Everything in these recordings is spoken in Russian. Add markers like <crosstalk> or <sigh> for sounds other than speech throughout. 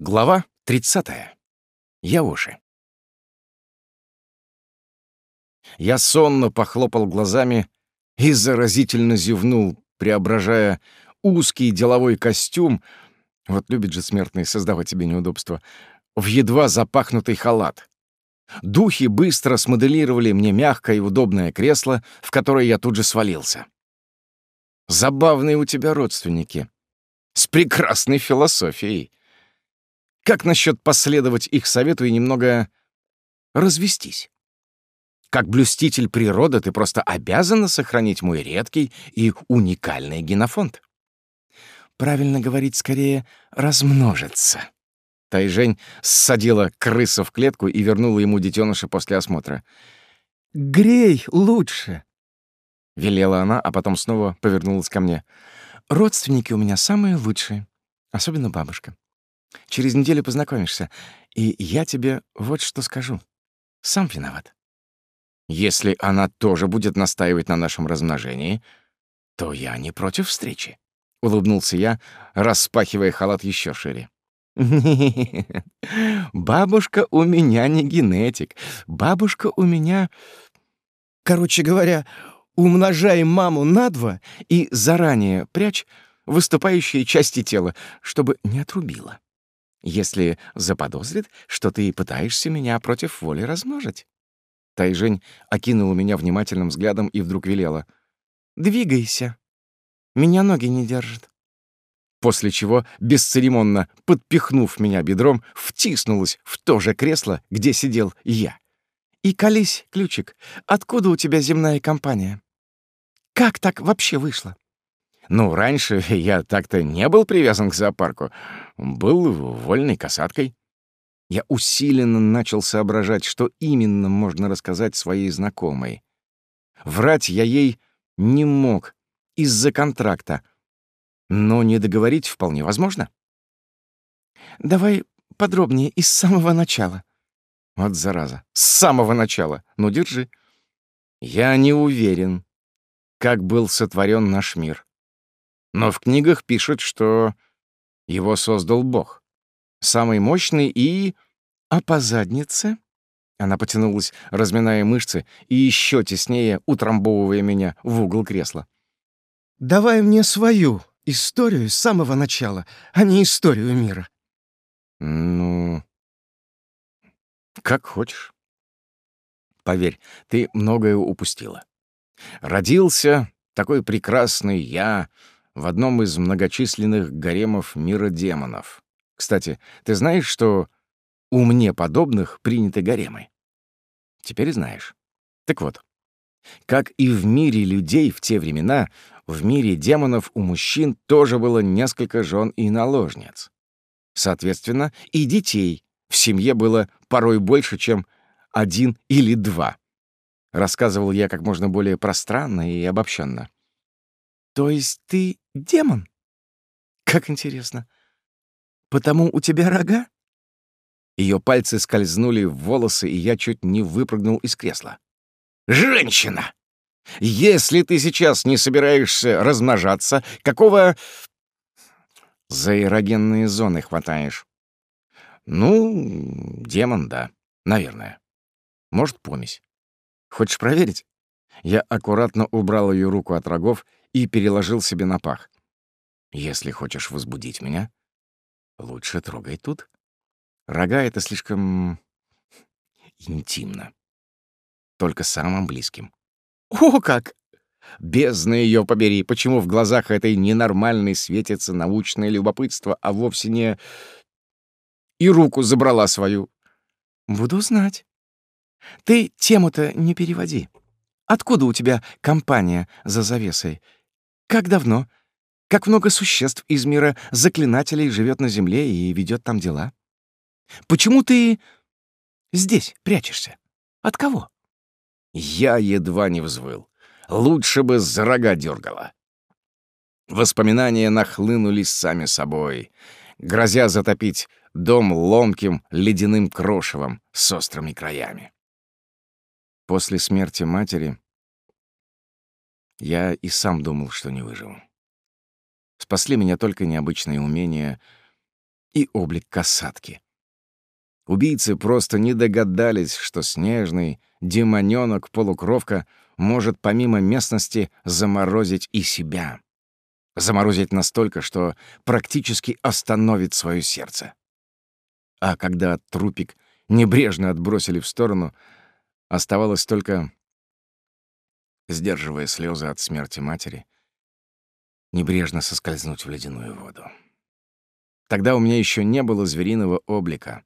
Глава 30. Яоши. Я сонно похлопал глазами и заразительно зевнул, преображая узкий деловой костюм, вот любит же смертный создавать себе неудобства, в едва запахнутый халат. Духи быстро смоделировали мне мягкое и удобное кресло, в которое я тут же свалился. Забавные у тебя родственники. С прекрасной философией. Как насчет последовать их совету и немного развестись? Как блюститель природы ты просто обязана сохранить мой редкий и уникальный генофонд. Правильно говорить скорее «размножиться». Тайжень ссадила крысу в клетку и вернула ему детеныша после осмотра. «Грей лучше», — велела она, а потом снова повернулась ко мне. «Родственники у меня самые лучшие, особенно бабушка. Через неделю познакомишься, и я тебе вот что скажу. Сам виноват. Если она тоже будет настаивать на нашем размножении, то я не против встречи. Улыбнулся я, распахивая халат еще шире. <laughs> Бабушка у меня не генетик. Бабушка у меня... Короче говоря, умножай маму на два и заранее прячь выступающие части тела, чтобы не отрубила если заподозрит, что ты пытаешься меня против воли размножить». Тайжень окинула меня внимательным взглядом и вдруг велела. «Двигайся. Меня ноги не держат». После чего, бесцеремонно подпихнув меня бедром, втиснулась в то же кресло, где сидел я. «И колись, ключик, откуда у тебя земная компания? Как так вообще вышло?» Ну, раньше <laughs> я так-то не был привязан к зоопарку. Был вольной касаткой. Я усиленно начал соображать, что именно можно рассказать своей знакомой. Врать я ей не мог из-за контракта, но не договорить вполне возможно. «Давай подробнее из самого начала». Вот зараза, с самого начала. Ну, держи. Я не уверен, как был сотворен наш мир. Но в книгах пишут, что его создал Бог. Самый мощный и... А по заднице? Она потянулась, разминая мышцы и еще теснее утрамбовывая меня в угол кресла. «Давай мне свою историю с самого начала, а не историю мира». «Ну, как хочешь. Поверь, ты многое упустила. Родился такой прекрасный я, в одном из многочисленных гаремов мира демонов. Кстати, ты знаешь, что у мне подобных приняты гаремы? Теперь знаешь. Так вот, как и в мире людей в те времена, в мире демонов у мужчин тоже было несколько жен и наложниц. Соответственно, и детей в семье было порой больше, чем один или два. Рассказывал я как можно более пространно и обобщенно. То есть ты демон? Как интересно. Потому у тебя рога? Ее пальцы скользнули в волосы, и я чуть не выпрыгнул из кресла. «Женщина! Если ты сейчас не собираешься размножаться, какого...» «За эрогенные зоны хватаешь». «Ну, демон, да, наверное. Может, помесь. Хочешь проверить?» Я аккуратно убрал ее руку от рогов и переложил себе на пах. «Если хочешь возбудить меня, лучше трогай тут. Рога — это слишком... интимно. Только самым близким». «О, как!» Бездна ее побери, почему в глазах этой ненормальной светится научное любопытство, а вовсе не... И руку забрала свою. Буду знать. Ты тему-то не переводи. Откуда у тебя компания за завесой? Как давно? Как много существ из мира заклинателей живет на Земле и ведет там дела? Почему ты здесь прячешься? От кого? Я едва не взвыл. Лучше бы за рога дергала. Воспоминания нахлынулись сами собой, грозя затопить дом ломким ледяным крошевом с острыми краями. После смерти матери я и сам думал, что не выживу. Спасли меня только необычные умения и облик касатки. Убийцы просто не догадались, что снежный демонёнок-полукровка может помимо местности заморозить и себя. Заморозить настолько, что практически остановит свое сердце. А когда трупик небрежно отбросили в сторону, оставалось только, сдерживая слезы от смерти матери, небрежно соскользнуть в ледяную воду. Тогда у меня еще не было звериного облика,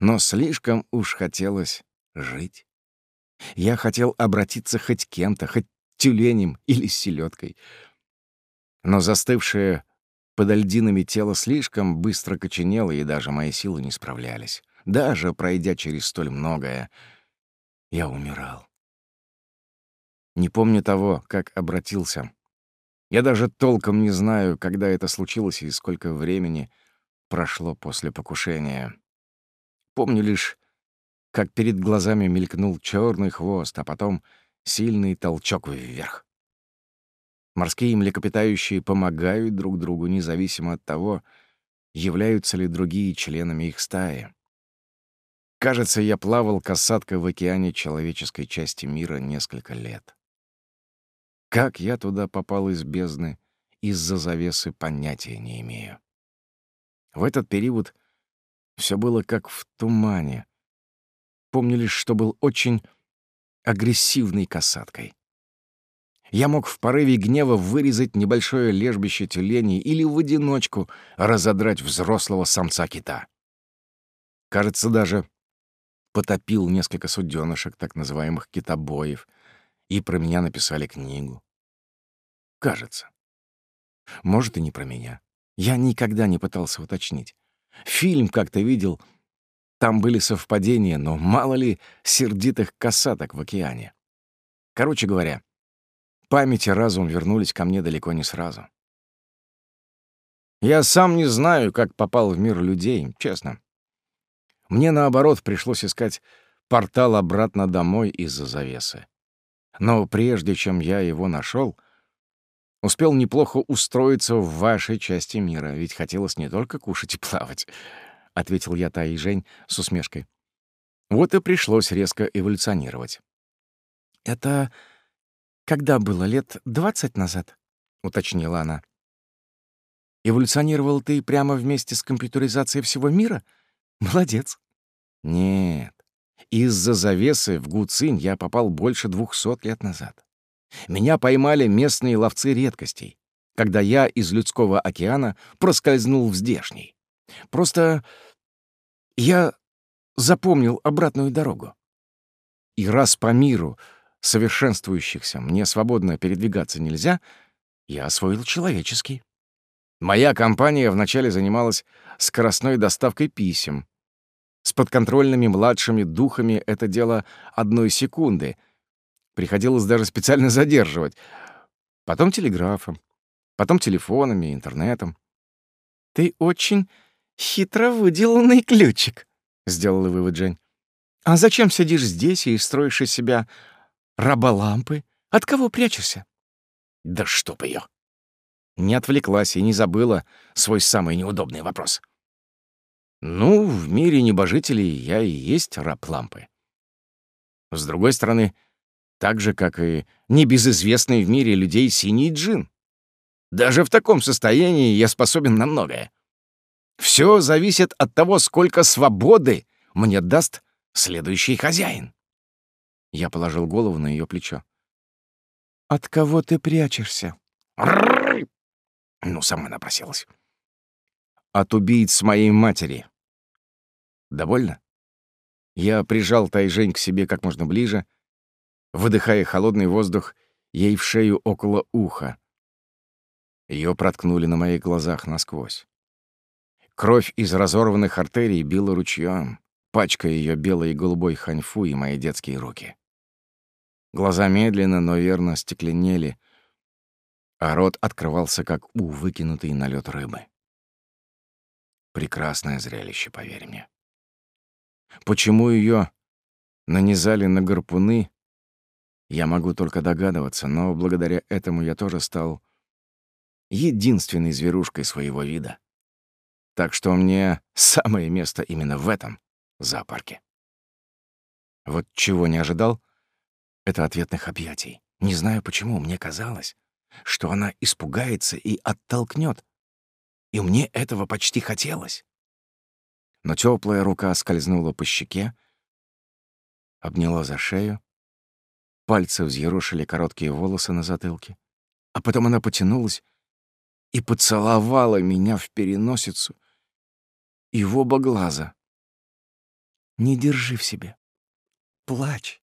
но слишком уж хотелось жить. Я хотел обратиться хоть кем-то, хоть тюленем или селедкой. Но застывшее подо льдинами тело слишком быстро коченело, и даже мои силы не справлялись. Даже пройдя через столь многое, я умирал. Не помню того, как обратился. Я даже толком не знаю, когда это случилось и сколько времени прошло после покушения. Помню лишь, как перед глазами мелькнул черный хвост, а потом сильный толчок вверх. Морские млекопитающие помогают друг другу, независимо от того, являются ли другие членами их стаи. Кажется, я плавал касаткой в океане человеческой части мира несколько лет. Как я туда попал из бездны, из-за завесы понятия не имею. В этот период все было как в тумане. Помню лишь, что был очень агрессивной касаткой. Я мог в порыве гнева вырезать небольшое лежбище тюленей или в одиночку разодрать взрослого самца кита. Кажется, даже потопил несколько суденышек, так называемых китобоев, и про меня написали книгу. Кажется. Может, и не про меня. Я никогда не пытался уточнить. Фильм как-то видел, там были совпадения, но мало ли сердитых касаток в океане. Короче говоря, Память и разум вернулись ко мне далеко не сразу. Я сам не знаю, как попал в мир людей, честно. Мне, наоборот, пришлось искать портал обратно домой из-за завесы. Но прежде чем я его нашел, успел неплохо устроиться в вашей части мира, ведь хотелось не только кушать и плавать, — ответил я Таи Жень с усмешкой. Вот и пришлось резко эволюционировать. «Это когда было лет двадцать назад?» — уточнила она. «Эволюционировал ты прямо вместе с компьютеризацией всего мира? Молодец». «Нет. Из-за завесы в Гуцинь я попал больше двухсот лет назад. Меня поймали местные ловцы редкостей, когда я из людского океана проскользнул в здешний. Просто я запомнил обратную дорогу. И раз по миру совершенствующихся мне свободно передвигаться нельзя, я освоил человеческий. Моя компания вначале занималась скоростной доставкой писем. С подконтрольными младшими духами это дело одной секунды. Приходилось даже специально задерживать. Потом телеграфом, потом телефонами, интернетом. «Ты очень хитро выделанный ключик», — сделала вывод Жень. «А зачем сидишь здесь и строишь из себя Раба лампы? От кого прячешься? Да чтоб ее! Не отвлеклась и не забыла свой самый неудобный вопрос. Ну, в мире небожителей я и есть раб лампы. С другой стороны, так же, как и небезызвестный в мире людей синий джин. Даже в таком состоянии я способен на многое. Все зависит от того, сколько свободы мне даст следующий хозяин. Я положил голову на ее плечо. «От кого ты прячешься?» Ну, сама напросилась. «От убийц моей матери». «Довольно?» Я прижал Тайжень к себе как можно ближе, выдыхая холодный воздух ей в шею около уха. Ее проткнули на моих глазах насквозь. Кровь из разорванных артерий била ручьем, пачкая ее белой и голубой ханьфу и мои детские руки. Глаза медленно, но верно стекленели, а рот открывался, как у выкинутой на лед рыбы. Прекрасное зрелище, поверь мне. Почему ее нанизали на гарпуны, я могу только догадываться, но благодаря этому я тоже стал единственной зверушкой своего вида. Так что мне самое место именно в этом зоопарке. Вот чего не ожидал — это ответных объятий. Не знаю почему, мне казалось, что она испугается и оттолкнет. И мне этого почти хотелось. Но теплая рука скользнула по щеке, обняла за шею, пальцы взъерошили короткие волосы на затылке, а потом она потянулась и поцеловала меня в переносицу и в оба глаза. «Не держи в себе. Плачь.